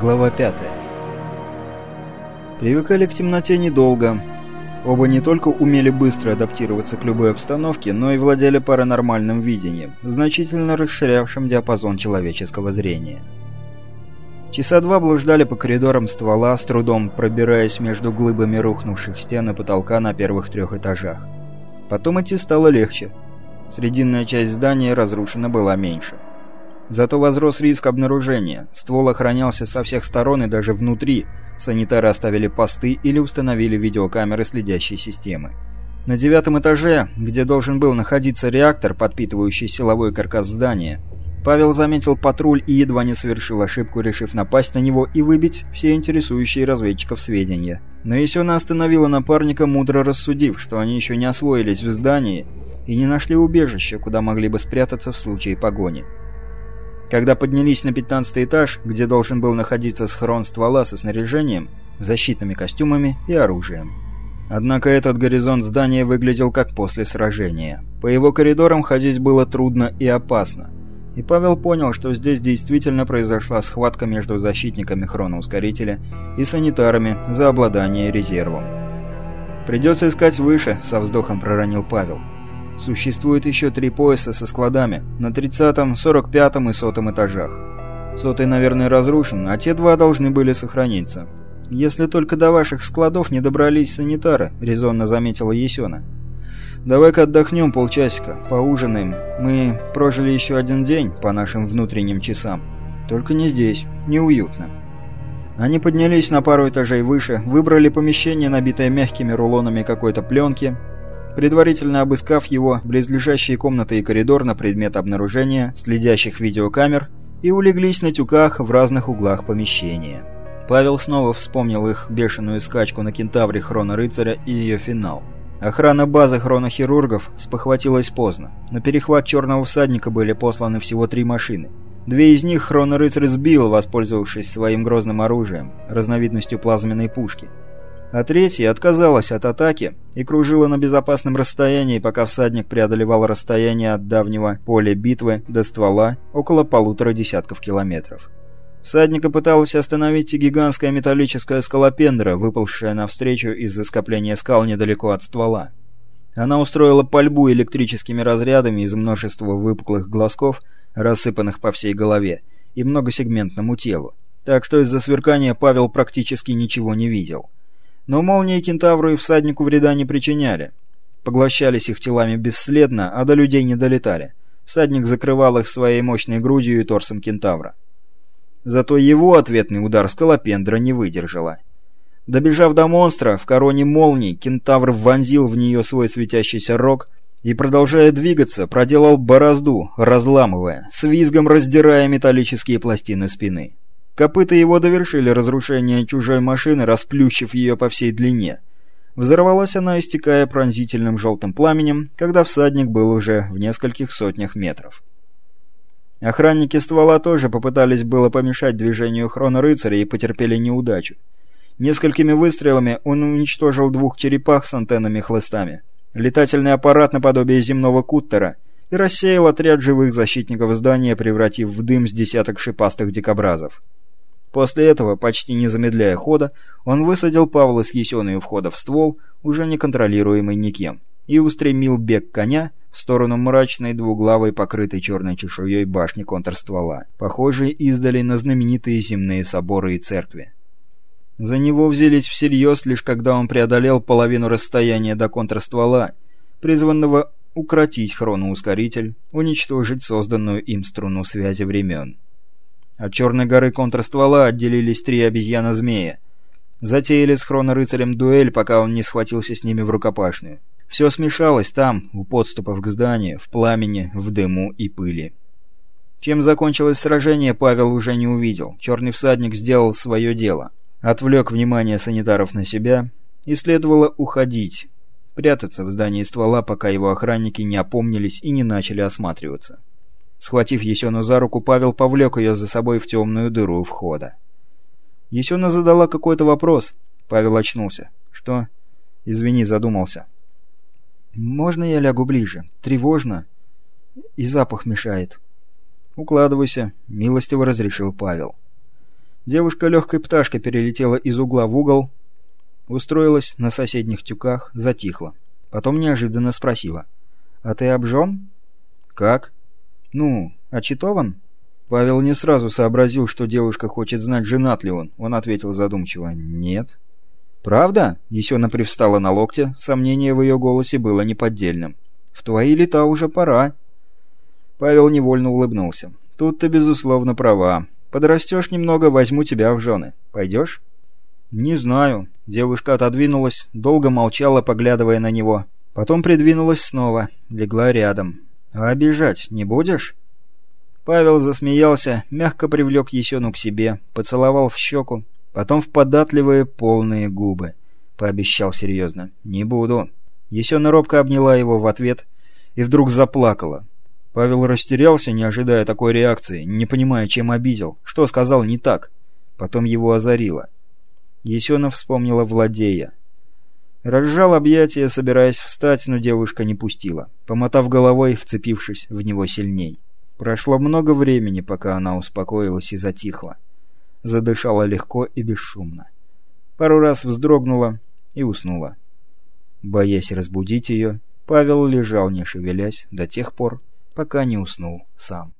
Глава 5 Привыкали к темноте недолго. Оба не только умели быстро адаптироваться к любой обстановке, но и владели паранормальным видением, значительно расширявшим диапазон человеческого зрения. Часа два блуждали по коридорам ствола, с трудом пробираясь между глыбами рухнувших стен и потолка на первых трех этажах. Потом идти стало легче. Срединная часть здания разрушена была меньше. Зато возрос риск обнаружения. Ствол охранялся со всех сторон и даже внутри. Санитары оставили посты или установили видеокамеры следящей системы. На девятом этаже, где должен был находиться реактор, подпитывающий силовой каркас здания, Павел заметил патруль и едва не совершил ошибку, решив напасть на него и выбить все интересующие разведчиков сведения. Но Есена остановила напарника, мудро рассудив, что они еще не освоились в здании и не нашли убежища, куда могли бы спрятаться в случае погони. Когда поднялись на пятнадцатый этаж, где должен был находиться схрон ствола со снаряжением, защитными костюмами и оружием. Однако этот горизонт здания выглядел как после сражения. По его коридорам ходить было трудно и опасно. И Павел понял, что здесь действительно произошла схватка между защитниками хроноускорителя и санитарами за обладание резервом. «Придется искать выше», — со вздохом проронил Павел. Существует еще три пояса со складами на 30-м, 45-м и 100-м этажах. Сотый, наверное, разрушен, а те два должны были сохраниться. «Если только до ваших складов не добрались санитары», — резонно заметила Есена. «Давай-ка отдохнем полчасика, поужинаем. Мы прожили еще один день по нашим внутренним часам. Только не здесь, неуютно». Они поднялись на пару этажей выше, выбрали помещение, набитое мягкими рулонами какой-то пленки, предварительно обыскав его, близлежащие комнаты и коридор на предмет обнаружения следящих видеокамер и улеглись на тюках в разных углах помещения. Павел снова вспомнил их бешеную скачку на кентавре Хрона-рыцаря и ее финал. Охрана базы хронохирургов спохватилась поздно. На перехват черного всадника были посланы всего три машины. Две из них Хрона-рыцарь сбил, воспользовавшись своим грозным оружием, разновидностью плазменной пушки а третья отказалась от атаки и кружила на безопасном расстоянии, пока всадник преодолевал расстояние от давнего поля битвы до ствола около полутора десятков километров. Всадника пыталась остановить и гигантская металлическая скалопендра, выползшая навстречу из-за скопления скал недалеко от ствола. Она устроила пальбу электрическими разрядами из множества выпуклых глазков, рассыпанных по всей голове, и многосегментному телу, так что из-за сверкания Павел практически ничего не видел. Но молнии кентавру и всаднику вреда не причиняли. Поглощались их телами бесследно, а до людей не долетали. Всадник закрывал их своей мощной грудью и торсом кентавра. Зато его ответный удар скалопендра не выдержала. Добежав до монстра, в короне молний, кентавр вонзил в нее свой светящийся рог и, продолжая двигаться, проделал борозду, разламывая, с визгом раздирая металлические пластины спины. Копыта его довершили разрушение чужой машины, расплющив ее по всей длине. Взорвалась она, истекая пронзительным желтым пламенем, когда всадник был уже в нескольких сотнях метров. Охранники ствола тоже попытались было помешать движению хрона-рыцаря и потерпели неудачу. Несколькими выстрелами он уничтожил двух черепах с антеннами-хлыстами, летательный аппарат наподобие земного куттера и рассеял отряд живых защитников здания, превратив в дым с десяток шипастых дикобразов. После этого, почти не замедляя хода, он высадил Павла с Есеной у входа в ствол, уже не контролируемый никем, и устремил бег коня в сторону мрачной двуглавой покрытой черной чешуей башни контрствола, похожей издали на знаменитые земные соборы и церкви. За него взялись всерьез лишь когда он преодолел половину расстояния до контрствола, призванного укротить хроноускоритель, уничтожить созданную им струну связи времен. От черной горы контрствола отделились три обезьяна-змея. Затеяли с хронорыцарем дуэль, пока он не схватился с ними в рукопашную. Все смешалось там, у подступов к зданию, в пламени, в дыму и пыли. Чем закончилось сражение, Павел уже не увидел. Черный всадник сделал свое дело. Отвлек внимание санитаров на себя и следовало уходить, прятаться в здании ствола, пока его охранники не опомнились и не начали осматриваться. Схватив Есену за руку, Павел повлек ее за собой в темную дыру входа. Есена задала какой-то вопрос. Павел очнулся. «Что?» «Извини, задумался». «Можно я лягу ближе? Тревожно. И запах мешает». «Укладывайся», — милостиво разрешил Павел. Девушка легкой пташкой перелетела из угла в угол, устроилась на соседних тюках, затихла. Потом неожиданно спросила. «А ты обжен?» «Как?» «Ну, очитован?» Павел не сразу сообразил, что девушка хочет знать, женат ли он. Он ответил задумчиво «Нет». «Правда?» — Есена привстала на локте, сомнение в ее голосе было неподдельным. «В твои лета уже пора». Павел невольно улыбнулся. «Тут ты, безусловно, права. Подрастешь немного, возьму тебя в жены. Пойдешь?» «Не знаю». Девушка отодвинулась, долго молчала, поглядывая на него. Потом придвинулась снова, легла рядом. «А обижать не будешь?» Павел засмеялся, мягко привлек Есену к себе, поцеловал в щеку, потом в податливые полные губы. Пообещал серьезно. «Не буду». Есена робко обняла его в ответ и вдруг заплакала. Павел растерялся, не ожидая такой реакции, не понимая, чем обидел, что сказал не так. Потом его озарило. Есена вспомнила Владея. Разжал объятия, собираясь встать, но девушка не пустила, помотав головой, вцепившись в него сильней. Прошло много времени, пока она успокоилась и затихла. Задышала легко и бесшумно. Пару раз вздрогнула и уснула. Боясь разбудить ее, Павел лежал, не шевелясь, до тех пор, пока не уснул сам.